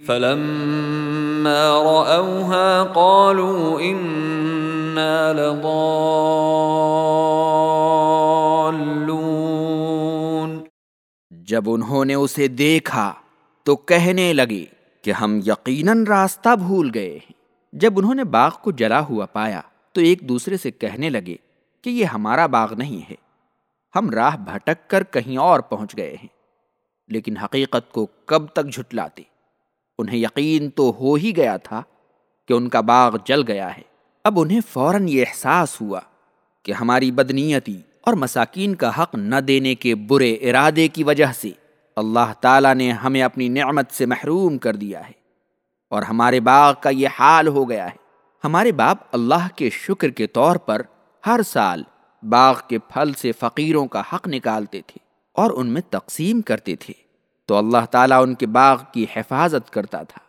فلما رأوها قالوا إنا لضالون۔ جب انہوں نے اسے دیکھا تو کہنے لگے کہ ہم یقیناً راستہ بھول گئے ہیں۔ جب انہوں نے باغ کو جلا ہوا پایا تو ایک دوسرے سے کہنے لگے کہ یہ ہمارا باغ نہیں ہے۔ ہم راہ بھٹک کر کہیں اور پہنچ گئے ہیں، لیکن حقیقت کو کب تک جھٹلاتے؟ انہیں یقین تو ہو ہی گیا تھا کہ ان کا باغ جل گیا ہے۔ اب انہیں فوراً یہ احساس ہوا کہ ہماری بدنیتی اور مساکین کا حق نہ دینے کے برے ارادے کی وجہ سے اللہ تعالیٰ نے ہمیں اپنی نعمت سے محروم کر دیا ہے اور ہمارے باغ کا یہ حال ہو گیا ہے۔ ہمارے باپ اللہ کے شکر کے طور پر ہر سال باغ کے پھل سے فقیروں کا حق نکالتے تھے اور ان میں تقسیم کرتے تھے۔ تو اللہ تعالیٰ ان کے باغ کی حفاظت کرتا تھا۔